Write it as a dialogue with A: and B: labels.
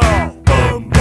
A: Boom.